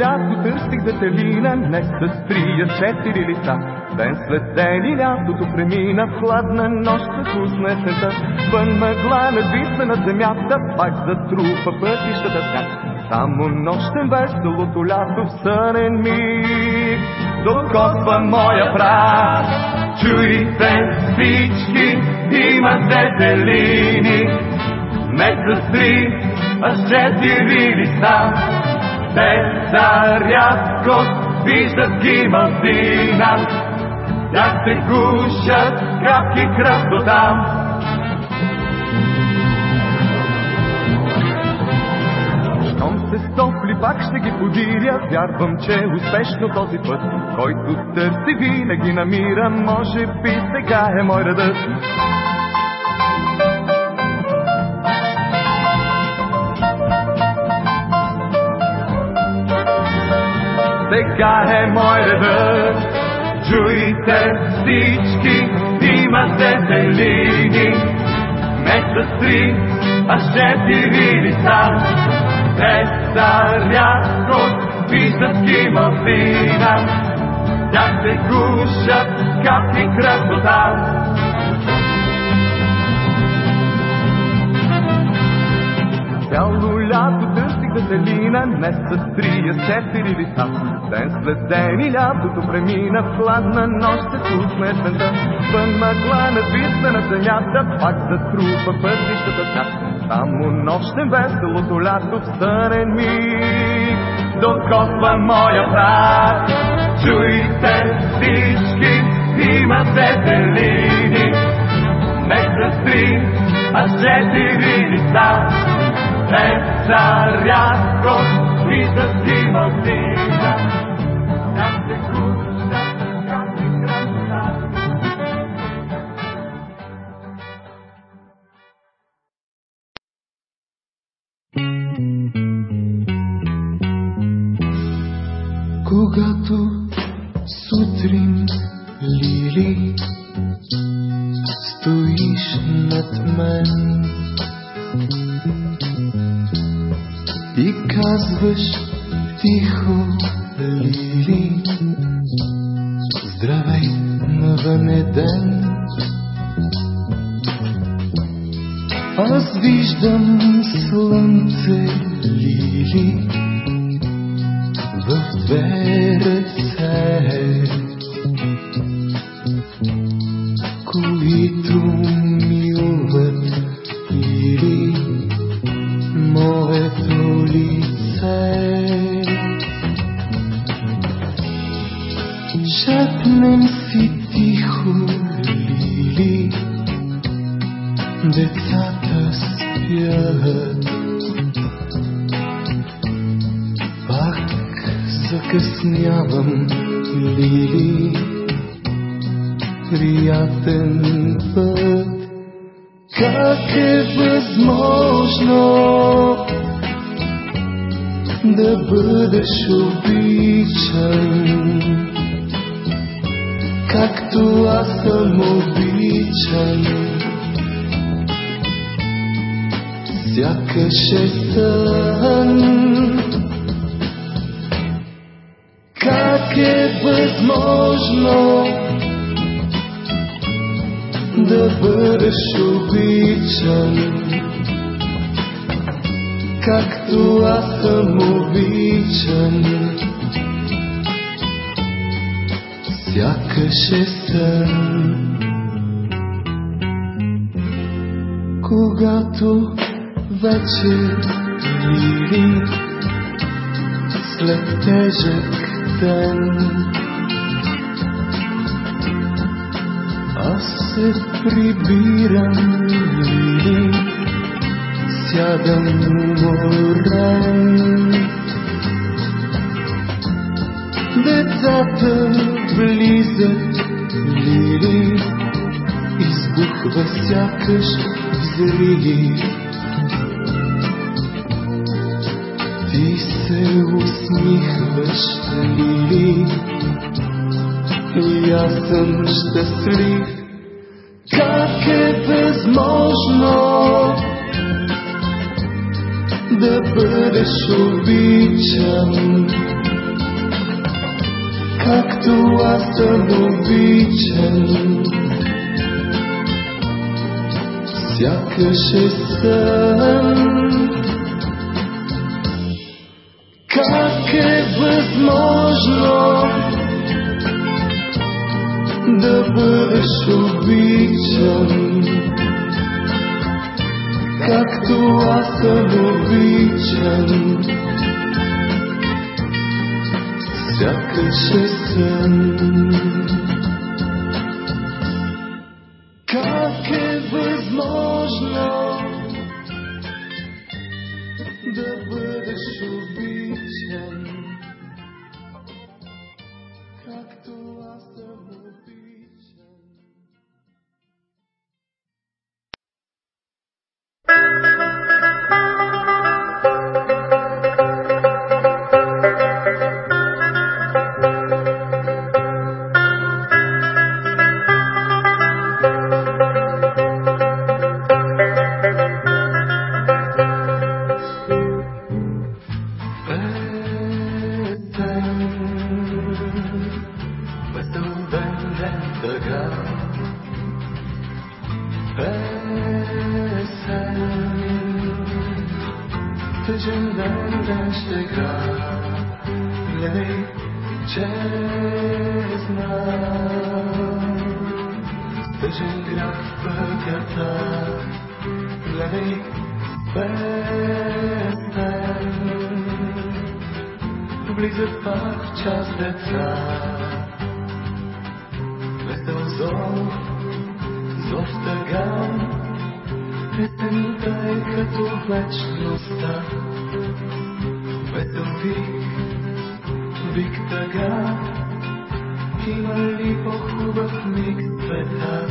лято търсих детелина, не с трия четири лица. Ден след ден и лятото премина в хладна нощ с уснесента. Вън мъгла надвисна над земята, пак затрупа пътищата сняг. Само нощен веселото лято в сънен миг докосва моя прах. Чуйте всички, има детелини, не с три, а четири лица. Те за рядкост виждат ги малцина, тях се гушат капки красота. Щом се стопли, пак ще ги подиря. Вярвам, че е успешно този път, който търси винаги намира. Може би сега е мой редът. Сега е мой редът. Чуйте всички, има детелини, не с три, а с четири лица. Те са рядкост, виждат ги малцина, тях се гушат капки красота. Цяло лято търсих детелина, не с три, а с четири лица. Ден след ден и лятото премина в хладна нощ се пусна есента. Вън мъгла надвисна на земята, пак затрупа пътищата сняг. Само нощен веселото лято в сънен миг докосва моя прах. Чуйте всички, има детелини, не с три, а четири лица. Те са рядкост, виждат ги малцина, там казваш тихо лили Здравей, навън е ден Аз виждам слънце лили закъснявам, Лили, приятен път. Как е възможно да бъдеш обичан, както аз съм обичан? Сякаш е сън. Как е възможно да бъдеш обичан, както аз съм обичан? Сякаш е сън. Когато вече лили след тежък ден. Аз се прибирам или сядам уморен. Децата влизат лили, избухва сякаш взрив. Ти се усмихваш, Лили, и аз съм щастлив. Как е възможно да бъдеш обичан, както аз съм обичан. Сякаш е сън. Бъдеш обичан? Както аз съм обичан. Сякаш Тъжен грях в пътята, гледай без теб. Влизат пак в час деца, зов, зов тъга, Есента е като вечността, весел вик, вик тъга, има ли по-хубав миг света?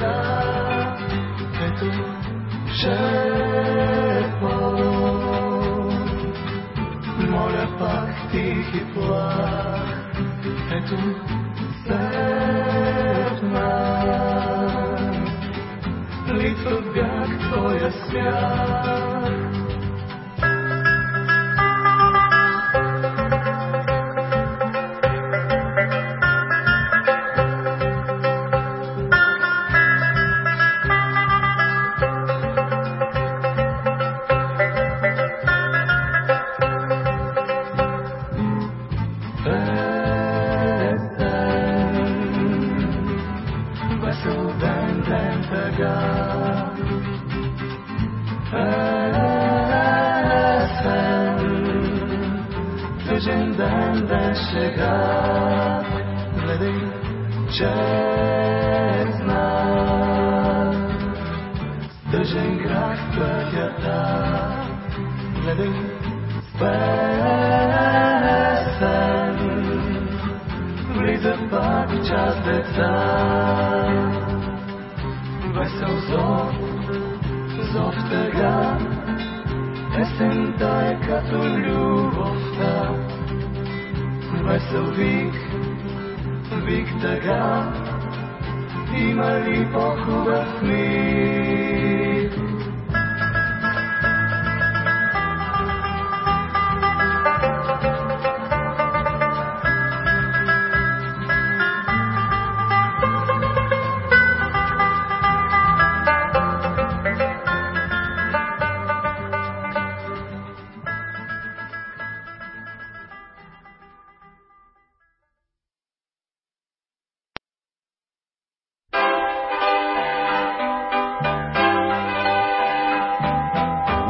Шега. Ето, шепо, моля пак тихи плах. Ето, сърна, литва в бяг твоя смях. Тъжен ден, ден шега. Гледай, честна, тъжен грах в пътята. Гледай, песен, влиза пак час деца. Весел зов, зов тъга, есента е като любовта. Весел вик, вик тъга, има ли по-хубав миг?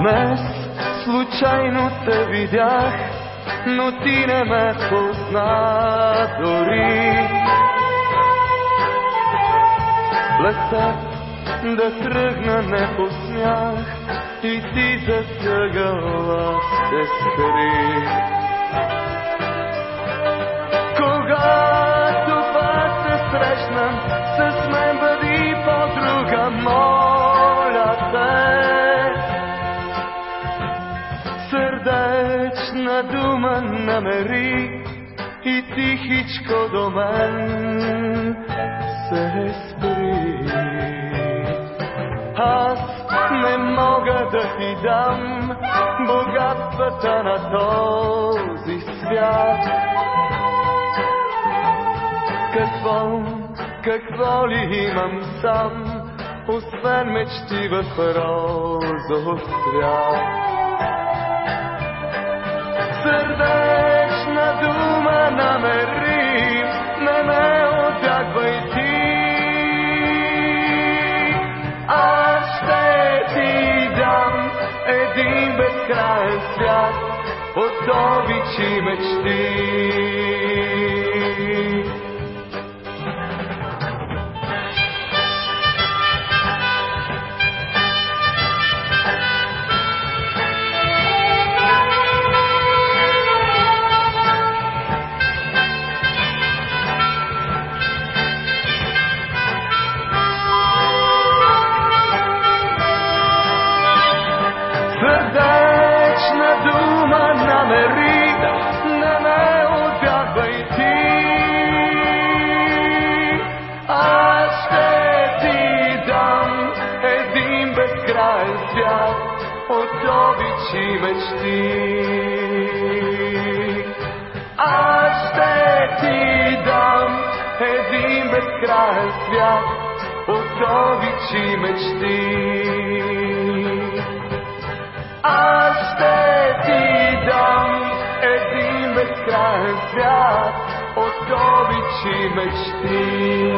Днес случайно те видях, но ти не ме позна дори. Теб да тръгна не посмях и ти затъгала се скри. Тихичко до мен се спри. Аз не мога да ти дам богатствата на този свят. Какво, какво ли имам сам, освен мечти в розов свят? Безкрайен свят от обичи мечти. Мечти. Аз ще ти дам един безкрайен свят от обичи мечти. Аз ще ти дам един безкрайен свят от обичи мечти.